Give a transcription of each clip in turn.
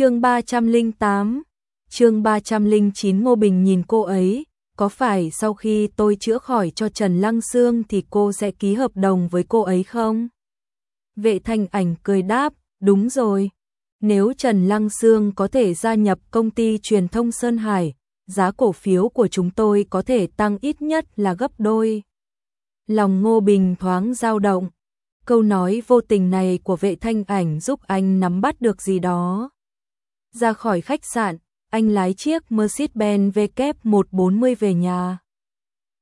chương 308, chương 309 Ngô Bình nhìn cô ấy, có phải sau khi tôi chữa khỏi cho Trần Lăng Sương thì cô sẽ ký hợp đồng với cô ấy không? Vệ thanh ảnh cười đáp, đúng rồi. Nếu Trần Lăng Sương có thể gia nhập công ty truyền thông Sơn Hải, giá cổ phiếu của chúng tôi có thể tăng ít nhất là gấp đôi. Lòng Ngô Bình thoáng dao động. Câu nói vô tình này của vệ thanh ảnh giúp anh nắm bắt được gì đó. Ra khỏi khách sạn, anh lái chiếc Mercedes-Benz W140 về nhà.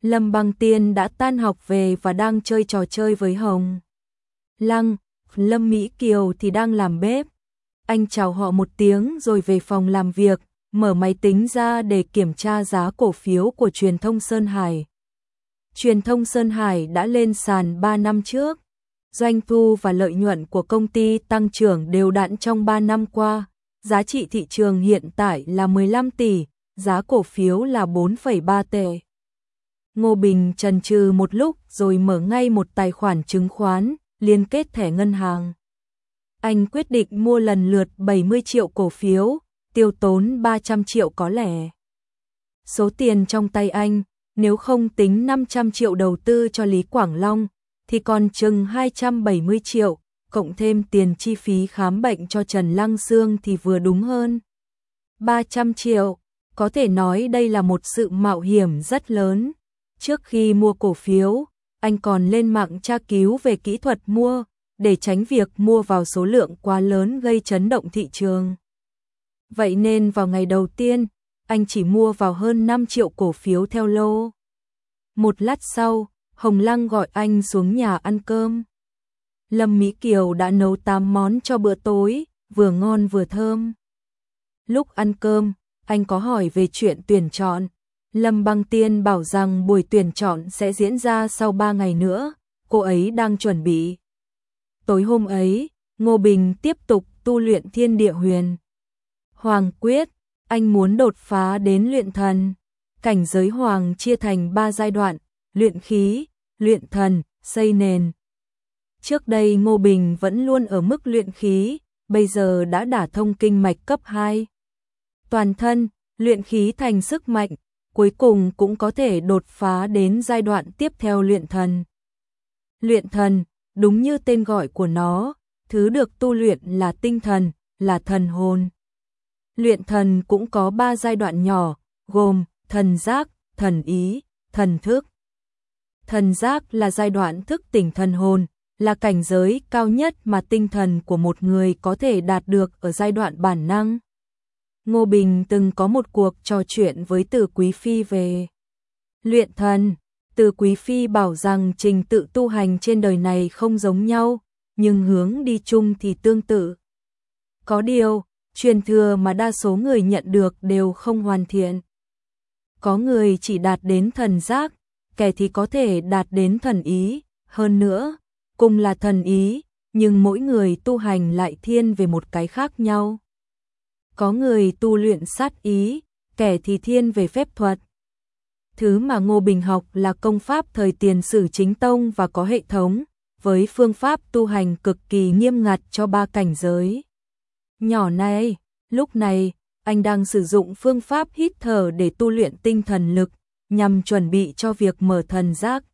Lâm Băng Tiên đã tan học về và đang chơi trò chơi với Hồng. Lăng, Lâm Mỹ Kiều thì đang làm bếp. Anh chào họ một tiếng rồi về phòng làm việc, mở máy tính ra để kiểm tra giá cổ phiếu của truyền thông Sơn Hải. Truyền thông Sơn Hải đã lên sàn 3 năm trước. Doanh thu và lợi nhuận của công ty tăng trưởng đều đặn trong 3 năm qua. Giá trị thị trường hiện tại là 15 tỷ, giá cổ phiếu là 4,3 tệ. Ngô Bình trần trừ một lúc rồi mở ngay một tài khoản chứng khoán, liên kết thẻ ngân hàng. Anh quyết định mua lần lượt 70 triệu cổ phiếu, tiêu tốn 300 triệu có lẻ. Số tiền trong tay anh, nếu không tính 500 triệu đầu tư cho Lý Quảng Long, thì còn chừng 270 triệu, cộng thêm tiền chi phí khám bệnh cho Trần Lăng Sương thì vừa đúng hơn. 300 triệu, có thể nói đây là một sự mạo hiểm rất lớn. Trước khi mua cổ phiếu, anh còn lên mạng tra cứu về kỹ thuật mua, để tránh việc mua vào số lượng quá lớn gây chấn động thị trường. Vậy nên vào ngày đầu tiên, anh chỉ mua vào hơn 5 triệu cổ phiếu theo lô. Một lát sau, Hồng Lăng gọi anh xuống nhà ăn cơm. Lâm Mỹ Kiều đã nấu 8 món cho bữa tối, vừa ngon vừa thơm. Lúc ăn cơm, anh có hỏi về chuyện tuyển chọn. Lâm Băng Tiên bảo rằng buổi tuyển chọn sẽ diễn ra sau 3 ngày nữa, cô ấy đang chuẩn bị. Tối hôm ấy, Ngô Bình tiếp tục tu luyện thiên địa huyền. Hoàng quyết, anh muốn đột phá đến luyện thần. Cảnh giới hoàng chia thành 3 giai đoạn, luyện khí, luyện thần, xây nền. Trước đây Ngô Bình vẫn luôn ở mức luyện khí, bây giờ đã đả thông kinh mạch cấp 2. Toàn thân, luyện khí thành sức mạnh, cuối cùng cũng có thể đột phá đến giai đoạn tiếp theo luyện thần. Luyện thần, đúng như tên gọi của nó, thứ được tu luyện là tinh thần, là thần hồn. Luyện thần cũng có 3 giai đoạn nhỏ, gồm thần giác, thần ý, thần thức. Thần giác là giai đoạn thức tỉnh thần hồn, là cảnh giới cao nhất mà tinh thần của một người có thể đạt được ở giai đoạn bản năng. Ngô Bình từng có một cuộc trò chuyện với Từ Quý Phi về luyện thần. Từ Quý Phi bảo rằng trình tự tu hành trên đời này không giống nhau, nhưng hướng đi chung thì tương tự. Có điều, truyền thừa mà đa số người nhận được đều không hoàn thiện. Có người chỉ đạt đến thần giác, kẻ thì có thể đạt đến thần ý, hơn nữa, cùng là thần ý, nhưng mỗi người tu hành lại thiên về một cái khác nhau. Có người tu luyện sát ý, kẻ thì thiên về phép thuật. Thứ mà Ngô Bình học là công pháp thời tiền sử chính tông và có hệ thống, với phương pháp tu hành cực kỳ nghiêm ngặt cho ba cảnh giới. Nhỏ này, lúc này, anh đang sử dụng phương pháp hít thở để tu luyện tinh thần lực, nhằm chuẩn bị cho việc mở thần giác.